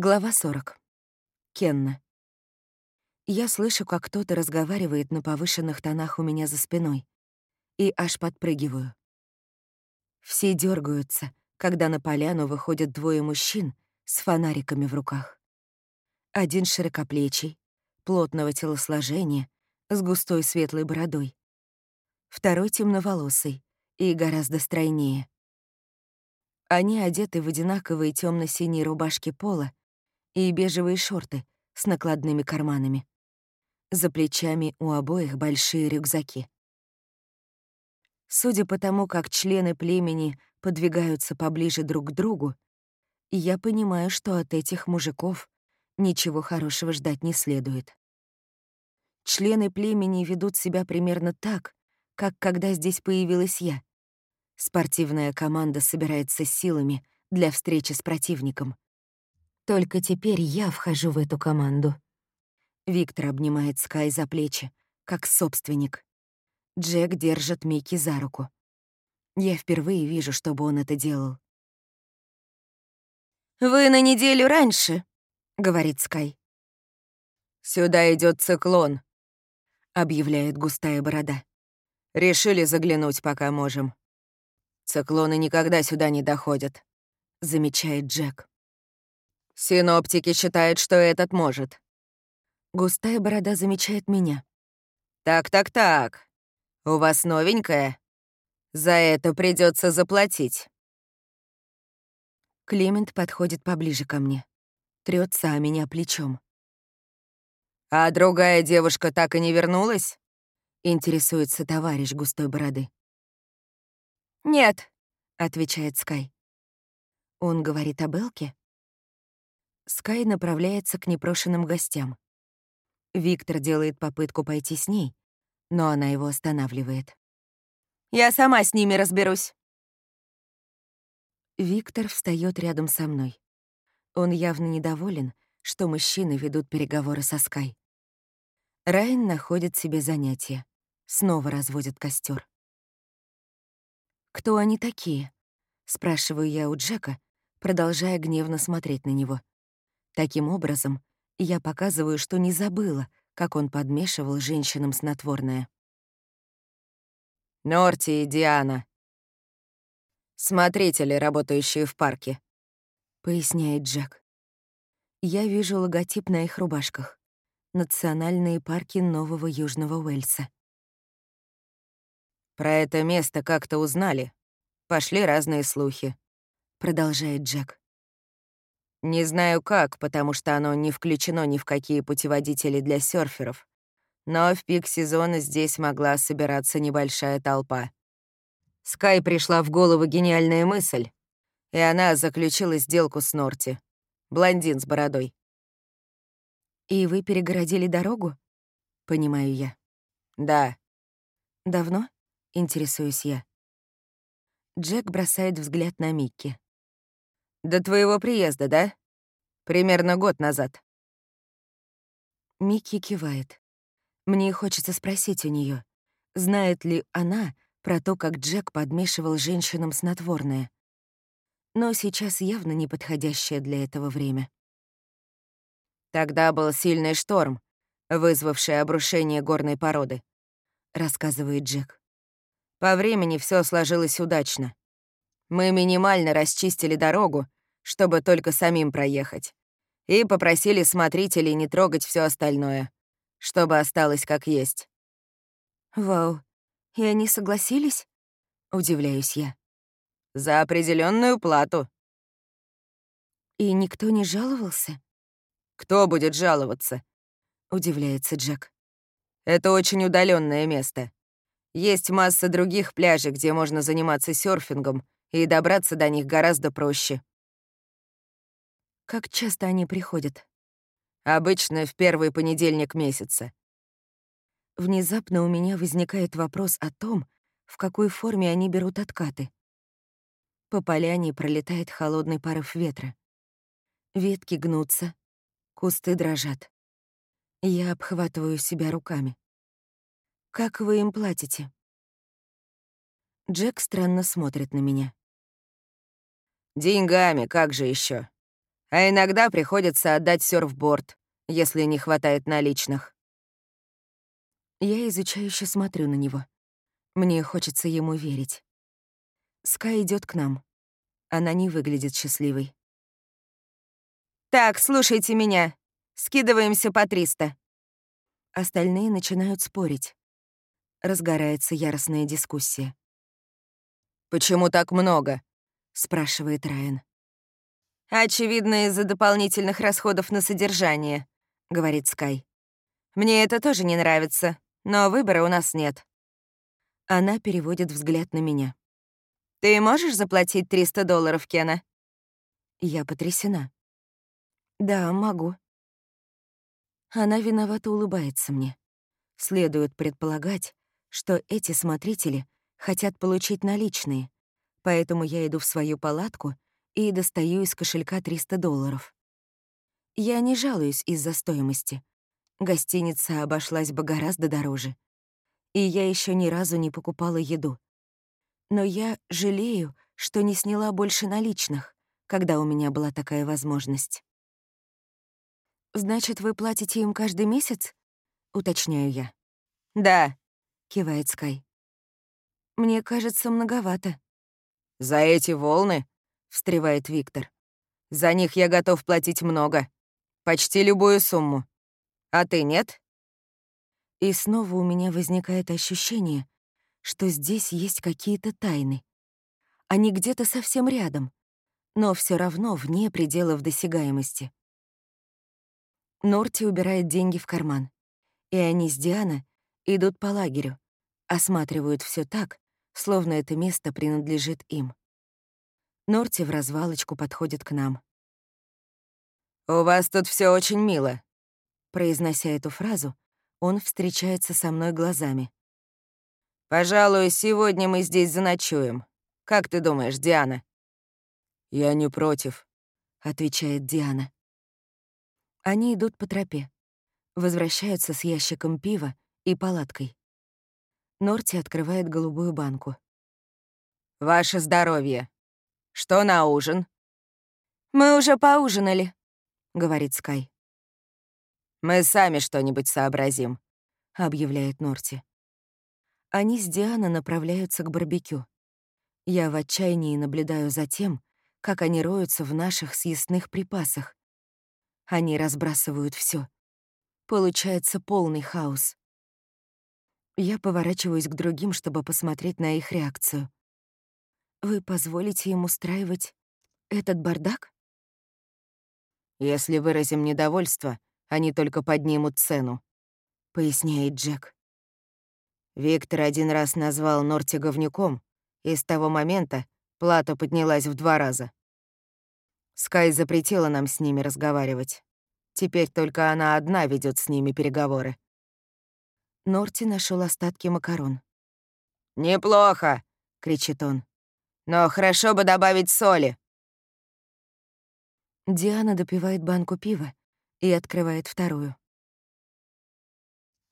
Глава 40. Кенна. Я слышу, как кто-то разговаривает на повышенных тонах у меня за спиной, и аж подпрыгиваю. Все дергаются, когда на поляну выходят двое мужчин с фонариками в руках. Один широкоплечий, плотного телосложения, с густой светлой бородой. Второй темноволосый и гораздо стройнее. Они одеты в одинаковые темно синие рубашки пола и бежевые шорты с накладными карманами. За плечами у обоих большие рюкзаки. Судя по тому, как члены племени подвигаются поближе друг к другу, я понимаю, что от этих мужиков ничего хорошего ждать не следует. Члены племени ведут себя примерно так, как когда здесь появилась я. Спортивная команда собирается силами для встречи с противником — только теперь я вхожу в эту команду. Виктор обнимает Скай за плечи, как собственник. Джек держит Микки за руку. Я впервые вижу, чтобы он это делал. «Вы на неделю раньше», — говорит Скай. «Сюда идет циклон», — объявляет густая борода. «Решили заглянуть, пока можем». «Циклоны никогда сюда не доходят», — замечает Джек. Синоптики считают, что этот может. Густая борода замечает меня. Так-так-так. У вас новенькая? За это придется заплатить. Клемент подходит поближе ко мне. Трется о меня плечом. «А другая девушка так и не вернулась?» — интересуется товарищ густой бороды. «Нет», — отвечает Скай. Он говорит о Белке? Скай направляется к непрошенным гостям. Виктор делает попытку пойти с ней, но она его останавливает. «Я сама с ними разберусь». Виктор встает рядом со мной. Он явно недоволен, что мужчины ведут переговоры со Скай. Райан находит себе занятие. Снова разводит костер. «Кто они такие?» — спрашиваю я у Джека, продолжая гневно смотреть на него. Таким образом, я показываю, что не забыла, как он подмешивал женщинам снотворное. Норти и Диана. Смотрители, работающие в парке», — поясняет Джек. Я вижу логотип на их рубашках. Национальные парки Нового Южного Уэльса. «Про это место как-то узнали. Пошли разные слухи», — продолжает Джек. Не знаю как, потому что оно не включено ни в какие путеводители для серферов. Но в пик сезона здесь могла собираться небольшая толпа. Скай пришла в голову гениальная мысль, и она заключила сделку с Норти. Блондин с бородой. «И вы перегородили дорогу?» Понимаю я. «Да». «Давно?» — интересуюсь я. Джек бросает взгляд на Микки. До твоего приезда, да? Примерно год назад. Микки кивает. Мне хочется спросить у нее, знает ли она про то, как Джек подмешивал женщинам снотворное. Но сейчас явно неподходящее для этого время. Тогда был сильный шторм, вызвавший обрушение горной породы, рассказывает Джек. По времени все сложилось удачно. Мы минимально расчистили дорогу, чтобы только самим проехать, и попросили смотрителей не трогать все остальное, чтобы осталось как есть. «Вау, и они согласились?» — удивляюсь я. «За определенную плату». «И никто не жаловался?» «Кто будет жаловаться?» — удивляется Джек. «Это очень удаленное место. Есть масса других пляжей, где можно заниматься серфингом и добраться до них гораздо проще. Как часто они приходят? Обычно в первый понедельник месяца. Внезапно у меня возникает вопрос о том, в какой форме они берут откаты. По поляне пролетает холодный порыв ветра. Ветки гнутся, кусты дрожат. Я обхватываю себя руками. «Как вы им платите?» Джек странно смотрит на меня. Деньгами, как же еще? А иногда приходится отдать серфборд, если не хватает наличных. Я изучающе смотрю на него. Мне хочется ему верить. Скай идет к нам. Она не выглядит счастливой. «Так, слушайте меня. Скидываемся по 300». Остальные начинают спорить. Разгорается яростная дискуссия. «Почему так много?» — спрашивает Райан. «Очевидно, из-за дополнительных расходов на содержание», — говорит Скай. «Мне это тоже не нравится, но выбора у нас нет». Она переводит взгляд на меня. «Ты можешь заплатить 300 долларов, Кена?» Я потрясена. «Да, могу». Она виновато улыбается мне. Следует предполагать, что эти смотрители хотят получить наличные, поэтому я иду в свою палатку и достаю из кошелька 300 долларов. Я не жалуюсь из-за стоимости. Гостиница обошлась бы гораздо дороже. И я еще ни разу не покупала еду. Но я жалею, что не сняла больше наличных, когда у меня была такая возможность. «Значит, вы платите им каждый месяц?» — уточняю я. «Да», — кивает Скай. «Мне кажется, многовато». «За эти волны?» — встревает Виктор. «За них я готов платить много. Почти любую сумму. А ты нет?» И снова у меня возникает ощущение, что здесь есть какие-то тайны. Они где-то совсем рядом, но все равно вне пределов досягаемости. Норти убирает деньги в карман, и они с Диана идут по лагерю, осматривают все так, словно это место принадлежит им. Норти в развалочку подходит к нам. «У вас тут все очень мило». Произнося эту фразу, он встречается со мной глазами. «Пожалуй, сегодня мы здесь заночуем. Как ты думаешь, Диана?» «Я не против», — отвечает Диана. Они идут по тропе, возвращаются с ящиком пива и палаткой. Норти открывает голубую банку. «Ваше здоровье! Что на ужин?» «Мы уже поужинали», — говорит Скай. «Мы сами что-нибудь сообразим», — объявляет Норти. Они с Диана направляются к барбекю. Я в отчаянии наблюдаю за тем, как они роются в наших съестных припасах. Они разбрасывают все. Получается полный хаос. Я поворачиваюсь к другим, чтобы посмотреть на их реакцию. «Вы позволите им устраивать этот бардак?» «Если выразим недовольство, они только поднимут цену», — поясняет Джек. Виктор один раз назвал Норти говнюком, и с того момента плата поднялась в два раза. Скай запретила нам с ними разговаривать. Теперь только она одна ведет с ними переговоры. Норти нашел остатки макарон. «Неплохо!» — кричит он. «Но хорошо бы добавить соли!» Диана допивает банку пива и открывает вторую.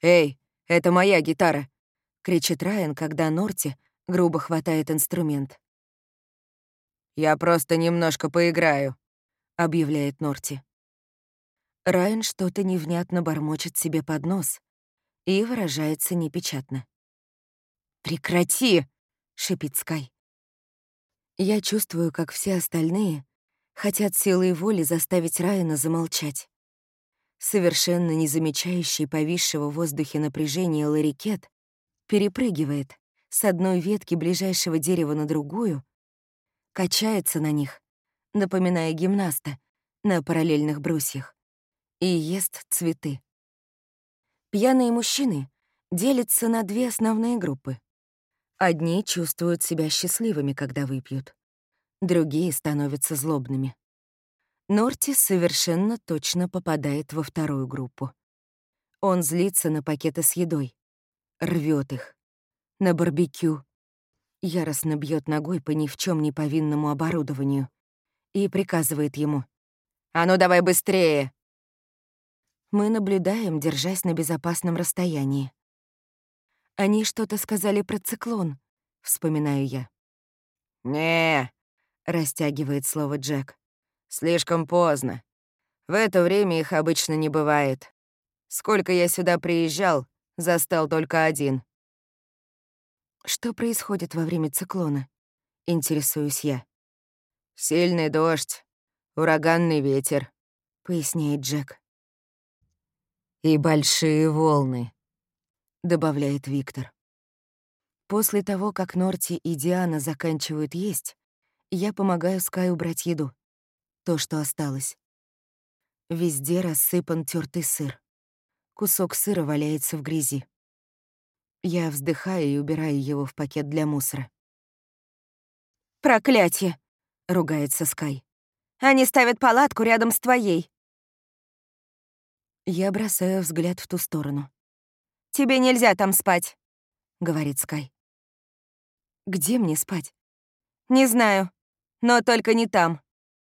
«Эй, это моя гитара!» — кричит Райан, когда Норти грубо хватает инструмент. «Я просто немножко поиграю», — объявляет Норти. Райан что-то невнятно бормочет себе под нос и выражается непечатно. «Прекрати!» — шипит Скай. Я чувствую, как все остальные хотят силой воли заставить Райана замолчать. Совершенно не замечающий повисшего в воздухе напряжения ларикет перепрыгивает с одной ветки ближайшего дерева на другую, качается на них, напоминая гимнаста на параллельных брусьях, и ест цветы. Пьяные мужчины делятся на две основные группы. Одни чувствуют себя счастливыми, когда выпьют, другие становятся злобными. Норти совершенно точно попадает во вторую группу. Он злится на пакеты с едой, рвет их, на барбекю, яростно бьет ногой по ни в чем не повинному оборудованию и приказывает ему «А ну давай быстрее!» Мы наблюдаем, держась на безопасном расстоянии. Они что-то сказали про циклон, вспоминаю я. не растягивает слово Джек. Слишком поздно. В это время их обычно не бывает. Сколько я сюда приезжал, застал только один. Что происходит во время циклона? Интересуюсь я. Сильный дождь, ураганный ветер, поясняет Джек. И большие волны, добавляет Виктор. После того, как Норти и Диана заканчивают есть, я помогаю Скай убрать еду. То, что осталось. Везде рассыпан тертый сыр. Кусок сыра валяется в грязи. Я вздыхаю и убираю его в пакет для мусора. «Проклятье!» — ругается Скай. «Они ставят палатку рядом с твоей». Я бросаю взгляд в ту сторону. «Тебе нельзя там спать», — говорит Скай. «Где мне спать?» «Не знаю, но только не там».